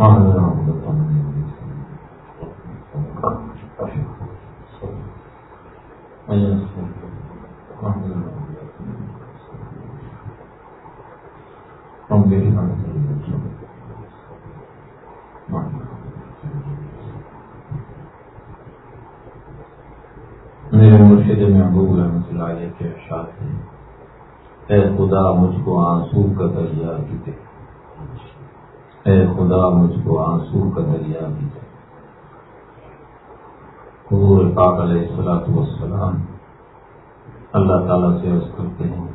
میرے مرشد محبوب رحمۃ اللہ علیہ کے ارشاد ہیں۔ اے خدا مجھ کو آنسو کا دریا بھی دے اے خدا مجھ کو آنسو کا دریا بھی دے۔ حضور پاک علیہ السلاط وسلام اللہ تعالیٰ سے عرض کرتے ہیں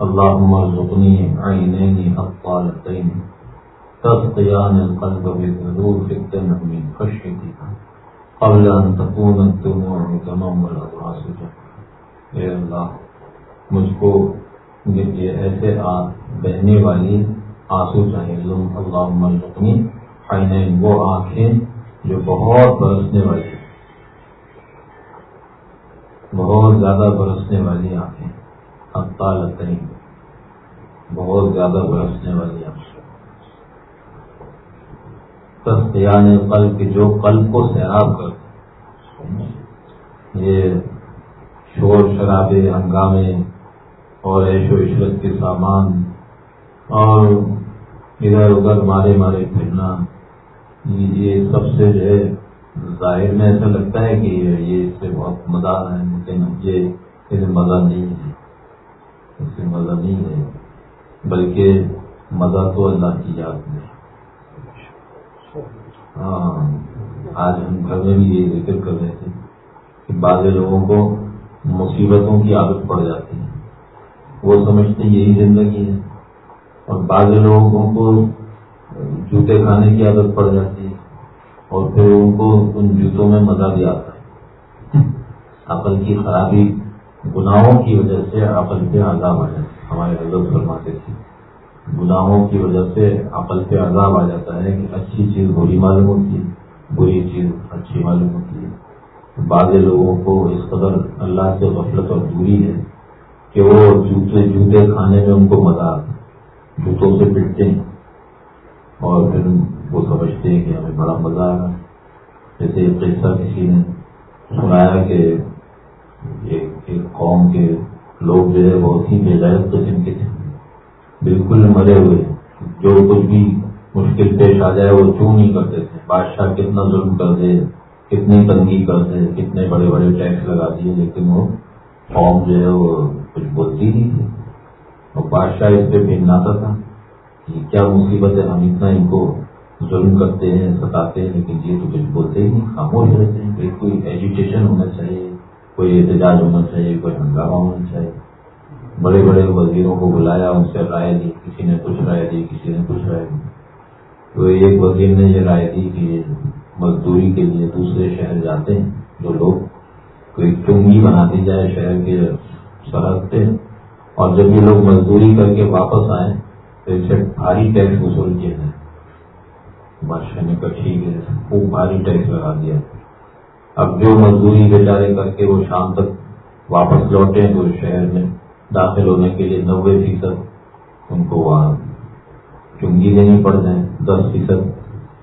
اللہ مرزقنی عینینی اقوالتین تغطیان القلب بذروف الدم من خشیتک قبل ان تكون الدموع تمام والاضراس اے اللہ، مجھ کو یہ ایسے بہنے والی آنسو چاہیے اللہ مرزقنی عینین وہ آنکھیں جو بہت برسنے والی بہت زیادہ برسنے والی آنکھیں۔ اقالتیں بہت زیادہ برسنے والی آنکھیں۔ یعنی قلب جو قلب کو سیراب کر یہ شور شرابے، ہنگامے اور ایش و عشرت کے سامان اور ادھر ادھر مارے مارے پھرنا۔ یہ سب سے جو ہے، ظاہر میں ایسا لگتا ہے کہ یہ اس سے بہت مزہ ہے۔ لیکن یہ اسے مزہ نہیں ہے۔ اس سے مزہ نہیں ہے۔ بلکہ مزہ تو اللہ کی یاد میں۔ ہاں۔ آج ہم گھر میں بھی یہ ذکر کر رہے تھے کہ بعض لوگوں کو مصیبتوں کی عادت پڑ جاتی ہے۔ وہ سمجھتے یہی زندگی ہے۔ اور بعض لوگوں کو جوتے کھانے کی عادت پڑ جاتی ہے اور پھر ان کو ان جوتوں میں مزہ بھی آتا ہے۔ عقل کی خرابی گناہوں کی وجہ سے عقل پہ عذاب آ جاتا ہے۔ ہمارے حضرت فرماتے تھے، گناہوں کی وجہ سے عقل پہ عذاب آ جاتا ہے کہ اچھی چیز بری معلوم ہوتی ہے، بری چیز اچھی معلوم ہوتی ہے۔ بعض لوگوں کو اس قدر اللہ سے غفلت اور دوری ہے کہ وہ جوتے جوتے کھانے میں ان کو مزہ آتا ہے۔ جوتوں سے پٹتے ہیں۔ اور پھر وہ سمجھتے ہیں کہ ہمیں بڑا مزہ آ رہا ہے جیسے ایک قصہ کسی نے سنایا کہ ایک قوم کے لوگ جو ہے بہت ہی بے قسم کے تھے۔ بالکل مرے ہوئے۔ جو کچھ بھی مشکل پیش آ جائے وہ کیوں نہیں کرتے تھے؟ بادشاہ کتنا ظلم کر دے، کتنی تنگی کر دے، کتنے بڑے بڑے ٹیکس لگا دیے، لیکن وہ قوم جو ہے وہ کچھ بولتی نہیں تھی۔ اور بادشاہ اس پہ بھیجناتا تھا کہ کیا مصیبت ہے؟ ہم اتنا ان کو ظلم کرتے ہیں، ستاتے ہیں، لیکن یہ تو کچھ بولتے ہی نہیں، خاموش رہتے ہیں۔ کوئی ایجوکیشن ہونا چاہیے، کوئی احتجاج ہونا چاہیے، کوئی ہنگامہ ہونا چاہیے۔ بڑے بڑے وزیروں کو بلایا، ان سے رائے دی، کسی نے کچھ رائے دی، کسی نے کچھ رائے دی۔ تو ایک وزیر نے یہ رائے دی کہ مزدوری کے لیے دوسرے شہر جاتے ہیں، جو لوگ کوئی چنگی بنا دی جائے، شہر کے سرحد پہ۔ اور جب یہ لوگ مزدوری کر کے واپس آئے تو اسے بھاری ٹیکس وصول کیا جائے بادشاہ نے کہا، ٹھیک ہے، خوب بھاری ٹیکس لگا دیا۔ اب جو مزدوری بیچارے کر کے وہ شام تک واپس لوٹے تو شہر میں داخل ہونے کے لیے نوے فیصد ان کو وہاں چنگی دینی پڑ جائے دس فیصد۔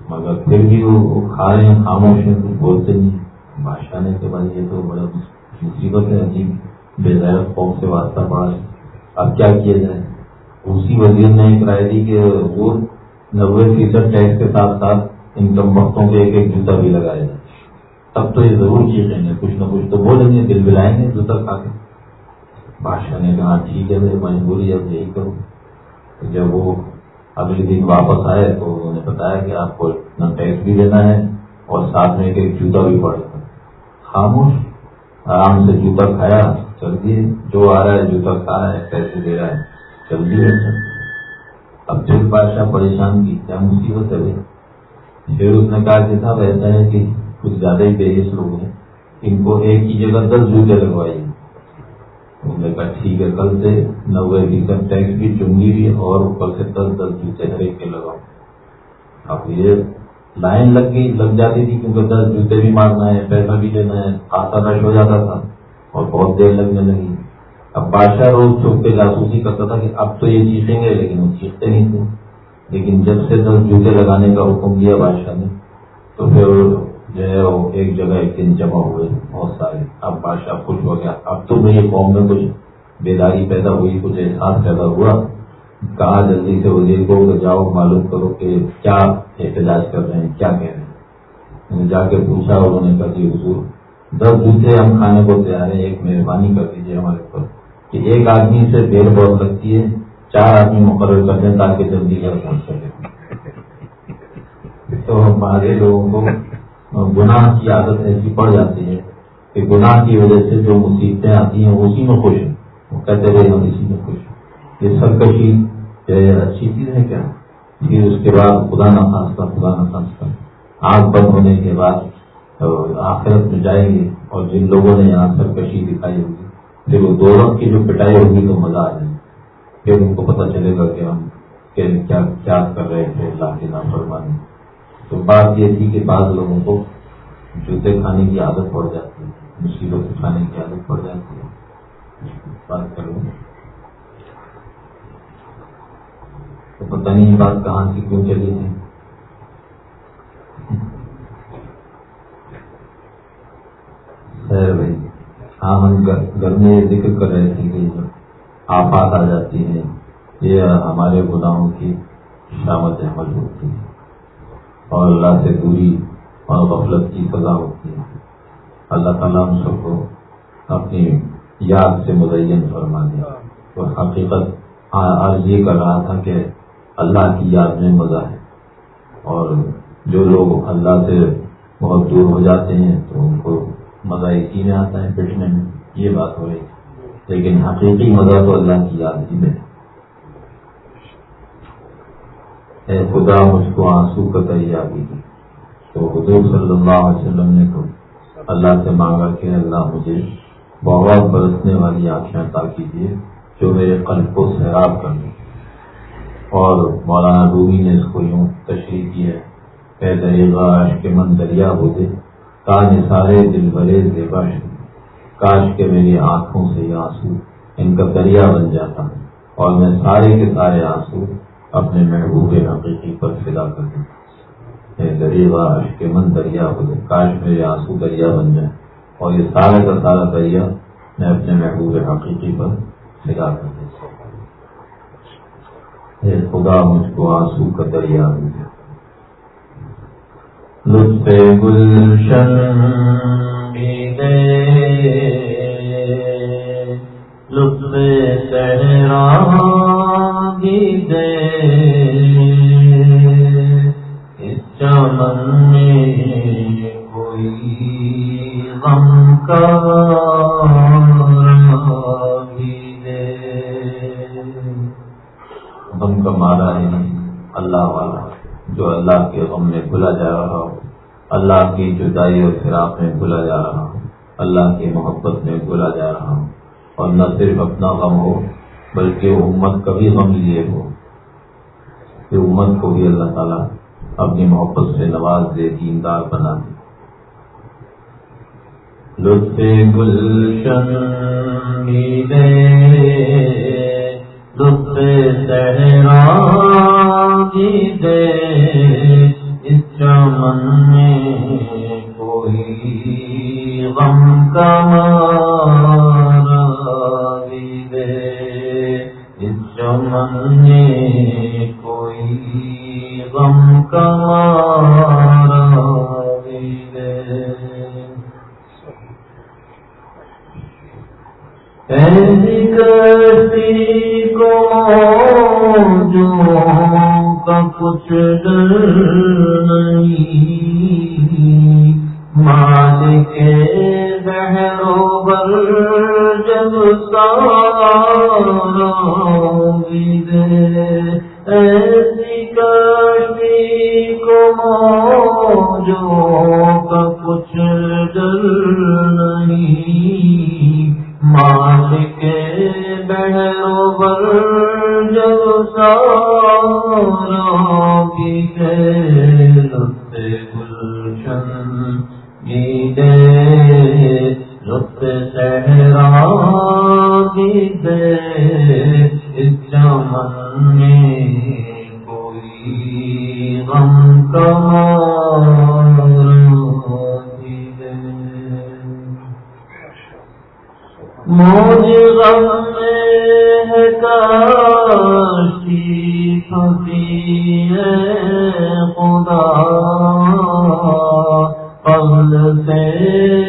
مگر پھر بھی وہ کھا رہے ہیں، خاموش ہیں، کچھ بولتے نہیں۔ بادشاہ نے کہ بھائی، یہ تو بڑا مصیبت ہے، عجیب، بے ظاہر قوم سے واسطہ پڑا ہے اب کیا کیا جائے؟ اسی وزیر نے ایک رائے دی کہ وہ نوے فیصد ٹیکس کے ساتھ ساتھ ان کم وقتوں کے ایک ایک جوتا بھی لگایا جائے۔ تب تو یہ ضرور چیزیں گے، کچھ نہ کچھ تو بولیں گے، دل بلائیں گے جوتا کھا کے۔ بادشاہ نے کہا، ٹھیک ہے میری مجبوری اب یہی کروں جب وہ اگلے دن واپس آئے تو انہوں نے بتایا کہ آپ کو اتنا ٹیکس بھی دینا ہے اور ساتھ میں ایک جوتا بھی پڑے گا خاموش، آرام سے جوتا کھایا۔ چل دیے جو آ رہا ہے جوتا کھا رہا ہے، پیسے دے رہا ہے چل دیے اب پھر بادشاہ پریشان کی، کیا مصیبت ہے پھر اس نے کہا کہ صاحب، ایسا ہے کہ کچھ زیادہ ہی بےحص لوگ ہیں۔ ان کو ایک ہی جگہ دس جوتے لگوائیے۔ انہوں نے کہا، ٹھیک ہے، کل سے نوے فیصد ٹیکس بھی چنگی بھی، اور اوپر سے دس دس جوتے ہر ایک کے لگاؤ۔ اب یہ لائن لگ گئی، لگ جاتی تھی، کیونکہ دس جوتے بھی مارنا ہے، پیسہ بھی لینا ہے کھاتا رش ہو جاتا تھا۔ اور بہت دیر لگنے لگی۔ اب بادشاہ روز چھپ کے جاسوسی کرتا تھا کہ اب تو یہ چیخیں گے، لیکن وہ چیختے نہیں تھے۔ لیکن جب سے دس جوتے لگانے کا حکم دیا بادشاہ نے، تو پھر جو ہے وہ ایک جگہ ایک دن جمع ہوئے بہت سارے۔ اب بادشاہ خوش ہو گیا۔ اب تو میری قوم میں کچھ بیداری پیدا ہوئی، کچھ احساس پیدا ہوا۔ کہا جلدی سے وزیر کو جاؤ، معلوم کرو کہ کیا احتجاج کر رہے ہیں، کیا کہہ رہے ہیں۔ جا کے پوچھا انہوں نے کہا کہ حضور دس جوتے ہم کھانے کو تیار ہیں، ایک مہربانی کر دیجیے ہمارے اوپر کہ ایک آدمی سے دیر بہت لگتی ہے، چار آدمی مقرر کر دیں تاکہ جلدی گھر پہنچ سکے تو ہمارے لوگوں کو گناہ کی عادت ایسی پڑ جاتی ہے کہ گناہ کی وجہ سے جو مصیبتیں آتی ہیں، اسی میں خوش ہیں۔ وہ کہتے رہے ہم اسی میں خوش ہیں۔ یہ سرکشی اچھی چیز ہے کیا؟ پھر اس کے بعد خدا نہ خاص خدا نہ خاص آگ بند ہونے کے بعد آخرت میں جائیں گے اور جن لوگوں نے یہاں سرکشی دکھائی ہوگی، پھر وہ دو رنگ کی جو پٹائی ہوگی تو مزہ آ جائے پھر ان کو پتہ چلے گا کہ ہم کیا کر رہے تھے اللہ کے نام فرمانے تو بات یہ تھی کہ بعض لوگوں کو جوتے کھانے کی عادت پڑ جاتی ہے مصیبت کھانے کی عادت پڑ جاتی ہے۔ بات کروں تو پتہ نہیں بات کہاں سے کیوں چلی ہے۔ خیر بھائی۔ ہاں ہم گھر میں ذکر کر رہے تھے کہ آفات آ جاتی ہیں۔ یہ ہمارے گناہوں کی شامت عمل ہوتی ہے۔ اور اللہ سے دوری اور غفلت کی سزا ہوتی ہے۔ اللہ تعالیٰ ہم سب کو اپنی یاد سے مزین فرما دیا اور حقیقت آج یہ کر رہا تھا کہ اللہ کی یاد میں مزہ ہے۔ اور جو لوگ اللہ سے بہت دور ہو جاتے ہیں تو ان کو مزہ اسی میں آتا ہے پٹنے میں یہ بات ہو رہی لیکن حقیقی مزہ تو اللہ کی یاد ہی میں اے خدا، مجھ کو آنسو کا دریا بھی دی تو حضور صلی اللہ علیہ وسلم نے تو اللہ سے مانگا کہ اللہ مجھے بہت برسنے والی آنکھیں عطا کیجیے جو میرے قلب کو سیراب کر دیں۔ اور مولانا روبی نے اس کو یوں تشریح کی ہے کہ دریغا کے من دریا ہو دے کاج سارے دل بھرے زیبا کاش کے میری آنکھوں سے یہ آنسو ان کا دریا بن جاتا اور میں سارے کے سارے آنسو اپنے محبوب حقیقی پر فدا کر دوں۔ دریا کے من دریا ہو جائے کاش میرے آنسو دریا بن جائے اور یہ سارے کا سارا دریا میں اپنے محبوب حقیقی پر فدا کر دوں۔ خدا، مجھ کو آنسو کا دریا بن جائے۔ لطف گلشن کی جدائی اور فراق میں بھلا جا رہا ہوں۔ اللہ کی محبت میں بھلا جا رہا ہوں۔ اور نہ صرف اپنا غم ہو، بلکہ امت کا بھی غم لیے ہو۔ کہ امت کو بھی اللہ تعالیٰ اپنی محبت سے نواز دے، دیندار بنا دے۔ لطف گلشن لطف خدا پل سے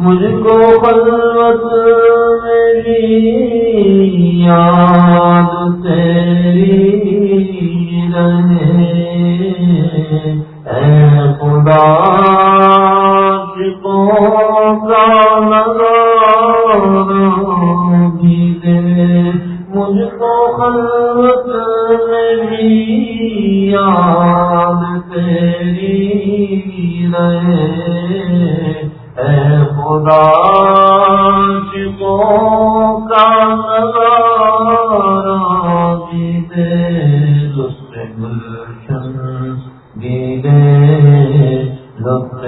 مجھ کو خلوت میری یاد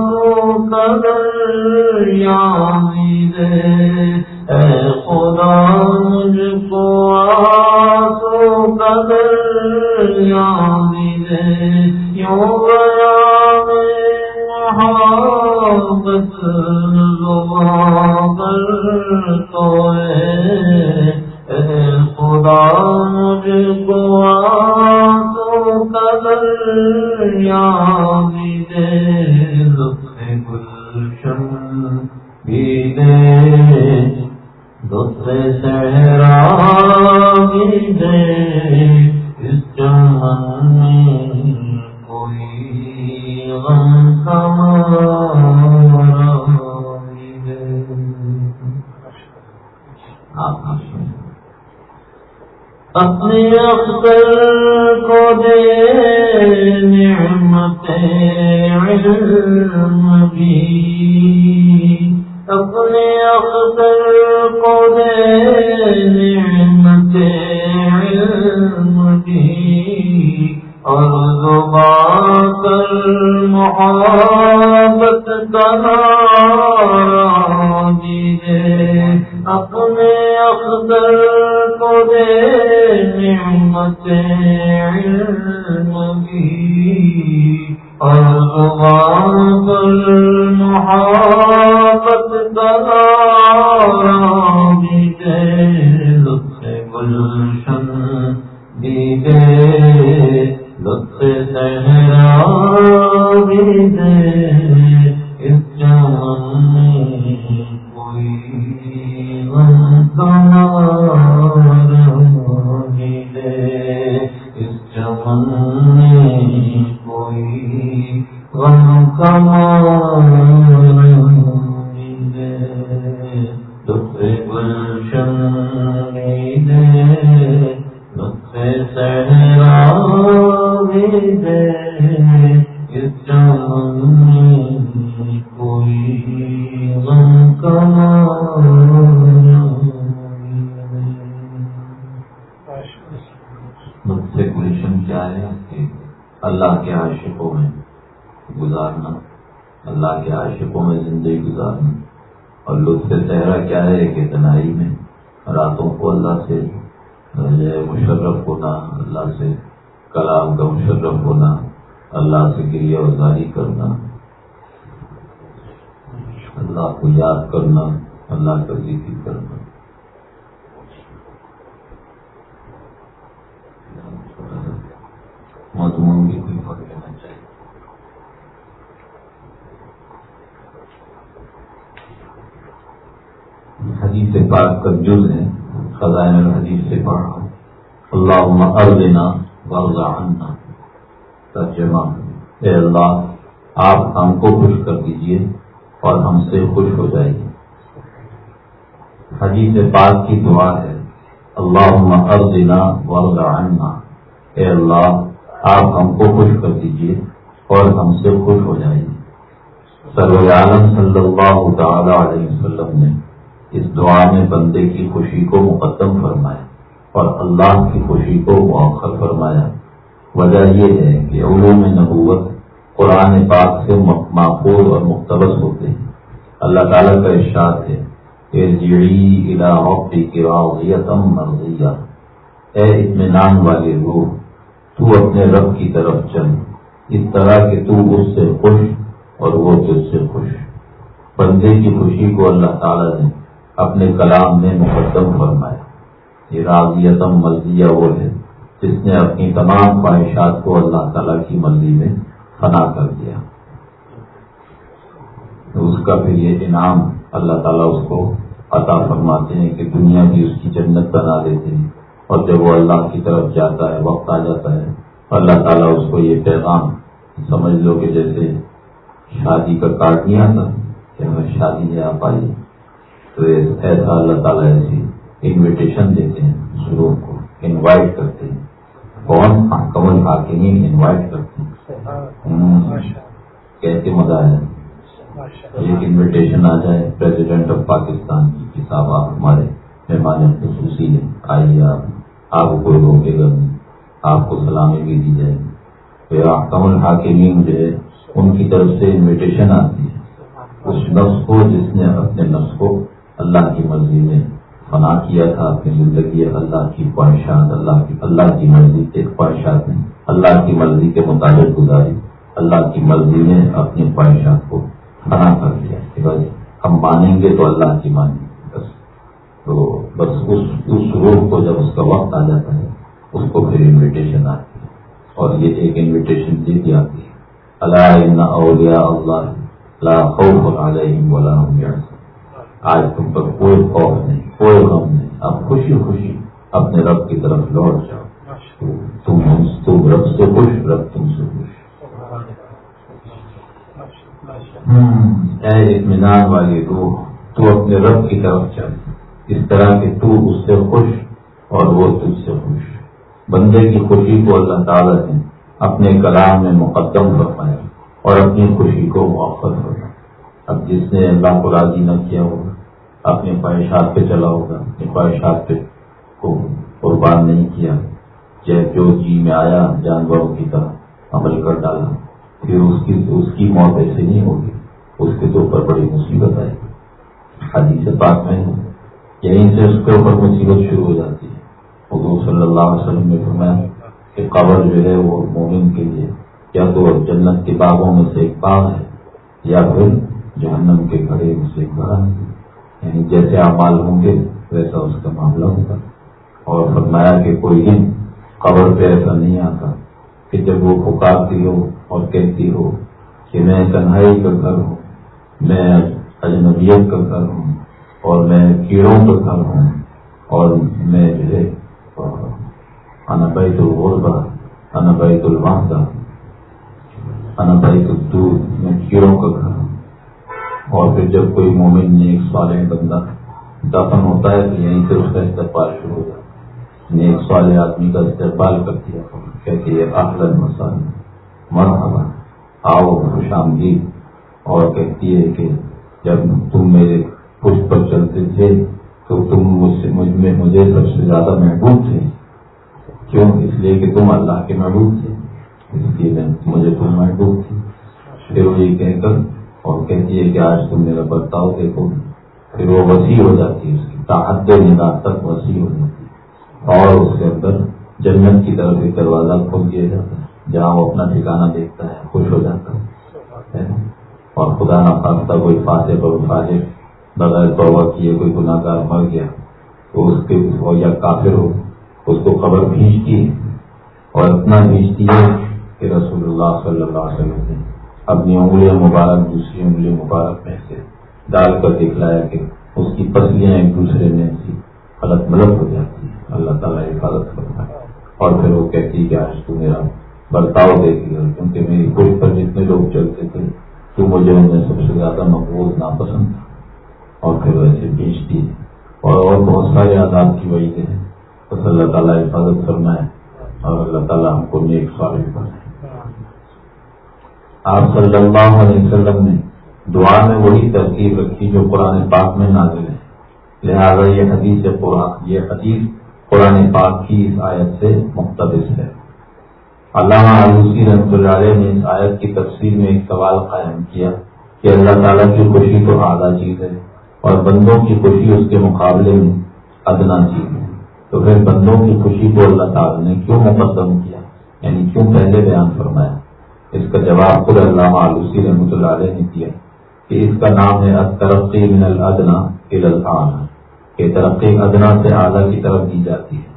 کو قدر یامی اے خدا مجھ کو کو قدر یامی یوں گیا میں محبت اپنے اختر کو دے نعمت علم بھی۔ تیرے مجھ سے گلشن کیا ہے کہ اللہ کے عاشقوں میں گزارنا، اللہ کے عاشقوں میں زندگی گزارنا۔ اور لطف صحرا کیا ہے کہ تنہائی میں راتوں کو اللہ سے مشرف ہونا، اللہ سے کلام کا مشرف ہونا، اللہ سے گریہ وزاری کرنا۔ اللہ کو یاد کرنا، اللہ کا ذکر کرنا۔ مضمون بھی کوئی فرق لینا چاہیے۔ حدیث پاک کا جز ہے، خزائن الحدیث سے پڑھا۔ اللہ ارنا ورزا عنا، ترجمہ۔ اے اللہ، آپ ہم کو خوش کر دیجیے اور ہم سے خوش ہو جائیے۔ حدیث پاک کی دعا ہے اللہ ارنا ورزا عنا۔ اے اللہ آپ ہم کو خوش کر دیجیے اور ہم سے خوش ہو جائیے۔ سرور عالم صلی اللہ تعالی علیہ وسلم نے اس دعا میں بندے کی خوشی کو مقدم فرمایا اور اللہ کی خوشی کو مؤخر فرمایا۔ وجہ یہ ہے کہ علوم نبوت قرآن پاک سے معقول اور مقتبس ہوتے ہیں۔ اللہ تعالیٰ کا ارشاد ہے مرضیہ۔ اے اطمینان والے روح تو اپنے رب کی طرف چل۔ اس طرح کہ تو اس سے خوش اور وہ تجھ سے خوش۔ بندے کی خوشی کو اللہ تعالیٰ نے اپنے کلام میں مقدم فرمایا۔ یہ راضیتم مرضیہ وہ ہے جس نے اپنی تمام خواہشات کو اللہ تعالیٰ کی مرضی میں فنا کر دیا۔ اس کا پھر یہ انعام اللہ تعالیٰ اس کو عطا فرماتے ہیں کہ دنیا بھی اس کی جنت بنا دیتے ہیں۔ اور جب وہ اللہ کی طرف جاتا ہے وقت آ جاتا ہے اللہ تعالیٰ اس کو یہ پیغام سمجھ لو کہ جیسے شادی کا کارڈ نہیں آتا کہ ہمیں شادی نہیں آ پائی تو ایسا اللہ تعالیٰ ایسی انویٹیشن دیتے ہیں شروع کو انوائٹ کرتے ہیں۔ کون؟ کمل حاکمین انوائٹ کرتے ہیں۔ کیسے مزہ ہے۔ ایک انویٹیشن آ جائے پریزیڈنٹ آف پاکستان کی صاحب آپ ہمارے مہمان خصوصی ہے آئیے آپ آپ کو کوئی روکے گا نہیں۔ آپ کو سلامی بھی دی جائے گی۔ تو کمل حاکمین جو ہے، ان کی طرف سے انویٹیشن آتی ہے۔ اس نفس کو، جس نے اپنے نفس کو اللہ کی مرضی میں فنا کیا تھا، اپنی زندگی، اللہ کی خواہشات، اللہ کی اللہ کی مرضی کے خواہشات میں، اللہ کی مرضی کے مطابق گزاری، اللہ کی مرضی میں اپنی خواہشات کو فنا کر دیا۔ ہم مانیں گے تو اللہ کی مانیں گے تو بس اس اس روح کو جب اس کا وقت آ جاتا ہے، اس کو پھر انویٹیشن آتی ہے۔ اور یہ ایک انویٹیشن دے دی آتی ہے۔ اللہ اولیا اللہ خوف بولا آج تم پر کوئی خوف نہیں، کوئی غم نہیں۔ اب خوشی خوشی اپنے رب کی طرف لوٹ جاؤ۔ تم تم رب سے خوش، رب تم سے خوش۔ اے اطمینان والی روح، تو اپنے رب کی طرف چل۔ اس طرح کہ تو اس سے خوش اور وہ تجھ سے خوش۔ بندے کی خوشی کو اللہ تعالیٰ نے اپنے کلام میں مقدم فرمایا اور اپنی خوشی کو موفر ہوگا اب جس نے اللہ کو راضی نہ کیا ہوگا، اپنی خواہشات پہ چلا ہوگا، اپنی خواہشات پہ کو قربان نہیں کیا چاہے جو جی میں آیا، جانوروں کی طرح عمل کر ڈالا، پھر اس کی اس کی موت ایسے نہیں ہوگی، اس کے تو اوپر بڑی مصیبت آئے گی۔ حدیث پاک میں یعنی یہیں سے اس کے اوپر مصیبت شروع ہو جاتی ہے۔ حضور صلی اللہ علیہ وسلم نے فرمایا کہ قبر جو ہے وہ مومن کے لیے یا تو جنت کے باغوں میں سے ایک باغ ہے یا پھر جہنم کے گھڑے میں سے ایک بڑا ہے۔ یعنی جیسے اعمال ہوں گے ویسا اس کا معاملہ ہوگا۔ اور فرمایا کہ کوئی دن قبر پہ ایسا نہیں آتا کہ جب وہ پکارتی ہو اور کہتی ہو کہ میں کنہائی کا گھر ہوں، میں اجنبیت کا گھر ہوں اور میں کیڑوں کا گھر ہوں اور میں جو ہے انبیت الغربہ انبیت الواحدہ انبیت الدودھ میں کیڑوں کا گھر ہوں۔ اور پھر جب کوئی مومن نیک سوال بندہ دفن ہوتا ہے تو یہیں سے اس کا استقبال شروع ہوتا ہے۔ نیک سوال آدمی کا استقبال کر دیا کہتے ہیں آخر مسال مرحبا، آؤ خوش آمدید۔ اور کہتی ہے کہ جب تم میرے پش پر چلتے تھے، تو تم مجھ سے مجھ میں مجھے سب سے زیادہ محبوب تھے۔ کیوں؟ اس لیے کہ تم اللہ کے محبوب تھے۔ اس لیے میں مجھے کوئی محبوب تھی پھر وہ یہ کہہ کر اور کہتی ہے کہ آج تم میرا برتاؤ دیکھو۔ پھر وہ وسیع ہو جاتی ہے، اس کی تاحت نگاہ تک وسیع ہو جاتی ہے۔ اور اس کے اندر جنت کی طرف ایک دروازہ کھول دیا جاتا ہے، جہاں وہ اپنا ٹھکانا دیکھتا ہے، خوش ہو جاتا ہے۔ اور خدا نہ خاصہ کوئی فاتح پر فاجر بغیر توبہ کیے، کوئی گناہ گار مر گیا، تو اس کے یا کافر ہو، اس کو خبر بھیجتی ہے اور اتنا بھیجتی ہے کہ رسول اللہ صلی اللہ علیہ وسلم نے اپنی انگلیاں مبارک، دوسری انگلی مبارک میں سے ڈال کر دکھلایا کہ اس کی پسلیاں ایک دوسرے میں سی غلط ملب ہو جاتی ہے اللہ تعالیٰ حفاظت کرتا ہے اور پھر وہ کہتی کہ آج تو میرا برتاؤ دیکھے گا کیونکہ میری کوئی پر جتنے لوگ چلتے تھے، تو مجھے ان میں سب سے زیادہ مقبوض ناپسند تھا اور پھر ویسے بیچتی ہے اور اور بہت سارے آزاد کی وجہ ہیں۔ بس اللہ تعالیٰ حفاظت کرنا ہے اور اللہ تعالیٰ ہم کو نیک سوال بنائے۔ آپ صلی اللہ علیہ وسلم نے دعا میں وہی ترکیب رکھی جو قرآن پاک میں نازل ہے۔ لہٰذا یہ حدیث قرآن یہ حدیث قرآن پاک کی اس آیت سے مقتبس ہے۔ علامہ علوسی رحمۃ اللہ علیہ نے اس آیت کی تفصیل میں ایک سوال قائم کیا کہ اللہ تعالیٰ کی خوشی تو اعلیٰ چیز ہے۔ اور بندوں کی خوشی اس کے مقابلے میں ادنا چیز ہے۔ تو پھر بندوں کی خوشی کو اللہ تعالیٰ نے کیوں مقدم کیا؟ یعنی کیوں پہلے بیان فرمایا؟ اس کا جواب خود علامہ علوسی رحمۃ اللہ علیہ نے دیا کہ اس کا نام ہے ترقی من الدنا الان کہ ترقی ادنا سے اعلیٰ کی طرف دی جاتی ہے۔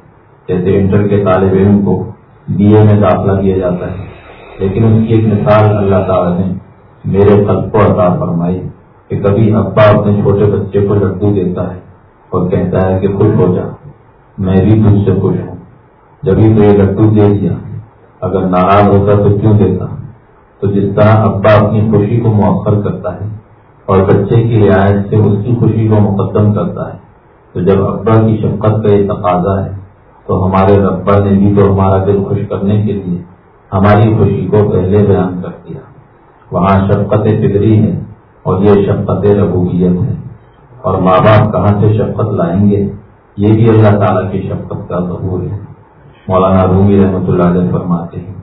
جیسے انٹر کے طالب علم کو بی اے میں داخلہ دیا جاتا ہے۔ لیکن اس کی ایک مثال اللہ تعالیٰ نے میرے قلب کو عطا فرمائی۔ کہ کبھی ابا اپنے چھوٹے بچے کو لڈو دیتا ہے اور کہتا ہے کہ خوش ہو جا، میں بھی تجھ سے خوش ہوں۔ جبھی تو یہ لڈو دے دیا، اگر ناراض ہوتا تو کیوں دیتا؟ تو جس طرح ابا اپنی خوشی کو مؤخر کرتا ہے اور بچے کی رعایت سے اس کی خوشی کو مقدم کرتا ہے، تو جب ابا کی شفقت کا یہ تقاضا ہے، تو ہمارے ربا نے بھی تو ہمارا دل خوش کرنے کے لیے ہماری خوشی کو پہلے بیان کر دیا۔ وہاں شفقت فکری ہے۔ اور یہ شفقت ربوبیت ہے۔ اور ماں باپ کہاں سے شفقت لائیں گے؟ یہ بھی اللہ تعالیٰ کی شفقت کا ظہور ہے۔ مولانا رومی رحمۃ اللہ علیہ فرماتے ہیں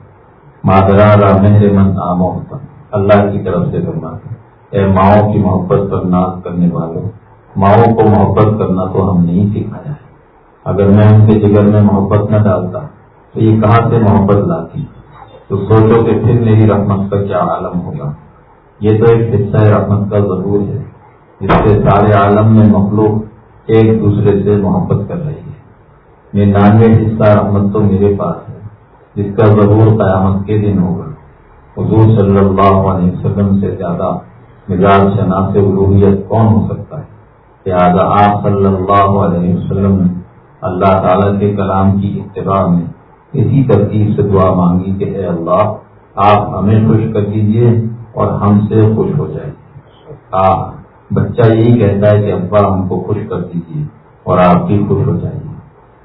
مادرا مہر من محبت۔ اللہ کی طرف سے فرماتے اے ماؤں کی محبت پر ناز کرنے والوں، ماؤں کو محبت کرنا تو ہم نہیں سکھایا ہے۔ اگر میں ان کے جگر میں محبت نہ ڈالتا، تو یہ کہاں سے محبت لاتی؟ تو سوچو کہ پھر میری رحمت کا کیا عالم ہوگا۔ یہ تو ایک حصہ رحمت کا ضرور ہے۔ جس سے سارے عالم میں مخلوق ایک دوسرے سے محبت کر رہی ہے۔ ننانوے حصہ رحمت تو میرے پاس ہے۔ جس کا ضرور قیامت کے دن ہوگا۔ حضور صلی اللہ علیہ وسلم سے زیادہ مزاج شناس الوحیت کون ہو سکتا ہے؟ لہٰذا آپ صلی اللہ علیہ وسلم نے اللہ تعالیٰ کے کلام کی اتباع میں اسی ترتیب سے دعا مانگی کہ اے اللہ، آپ ہمیں خوش کر دیجیے اور ہم سے خوش ہو جائے۔ آ، بچہ یہی کہتا ہے کہ ابا ہم کو خوش کر دیجیے اور آپ بھی خوش ہو جائیے۔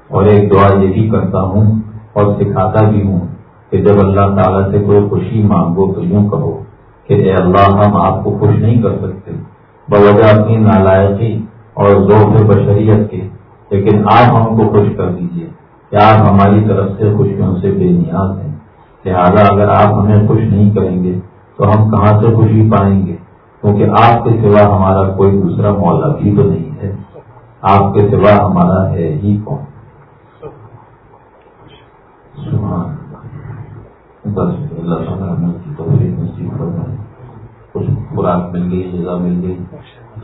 اور ایک دعا یہ بھی کرتا ہوں اور سکھاتا بھی ہوں کہ جب اللہ تعالیٰ سے کوئی خوشی مانگو تو یوں کہو کہ اے اللہ، ہم آپ کو خوش نہیں کر سکتے۔ بوجہ اپنی نالائقی اور ذوق بشریت کے۔ لیکن آپ ہم کو خوش کر دیجیے کہ آپ ہماری طرف سے خوشیوں سے بے نیاز ہیں۔ لہٰذا اگر آپ ہمیں خوش نہیں کریں گے تو ہم کہاں سے خوشی پائیں گے؟ کیونکہ آپ کے سوا ہمارا کوئی دوسرا مولا بھی تو نہیں ہے۔ آپ کے سوا ہمارا ہے ہی کون؟ کچھ خوراک مل گئی جزا مل گئی۔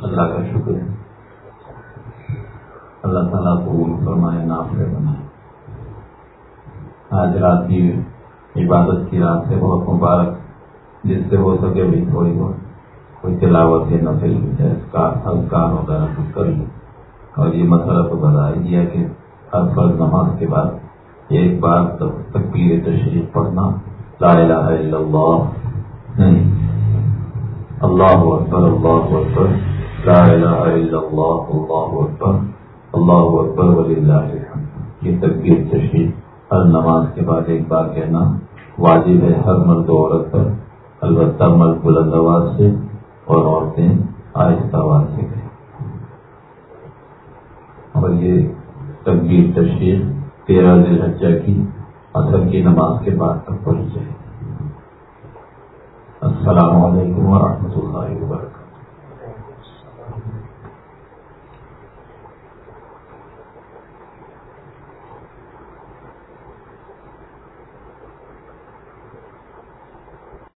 اللہ کا شکر ہے۔ اللہ تعالیٰ کو فرمائے نافے بنائے۔ آج رات کی عبادت کی رات سے بہت مبارک۔ جس سے ہو سکے بھی تھوڑی بہت کوئی تلاوت ہے نفل اذکار وغیرہ کچھ کر لیں اور یہ مسئلہ تو بتا ہی دیا کہ ہر فرض نماز کے بعد ایک بار تکبیر تشریف پڑھنا لا الہ الا اللہ نہیں۔ اللہ اکبر اللہ اکبر۔ لا الہ الا اللہ اللہ اکبر۔ اللہ اکبر ولی اللہ یہ تکبیر تشریف ہر نماز کے بعد ایک بار کہنا واجب ہے، ہر مرد و عورت پر۔ البتہ مرد بلند آواز سے اور عورتیں آہستہ آواز سے گئیں اور یہ تقبیر تشریح تیرہ ذلحجہ کی اثر کی نماز کے بعد تک پہنچ جائے السلام علیکم ورحمۃ اللہ وبرکاتہ۔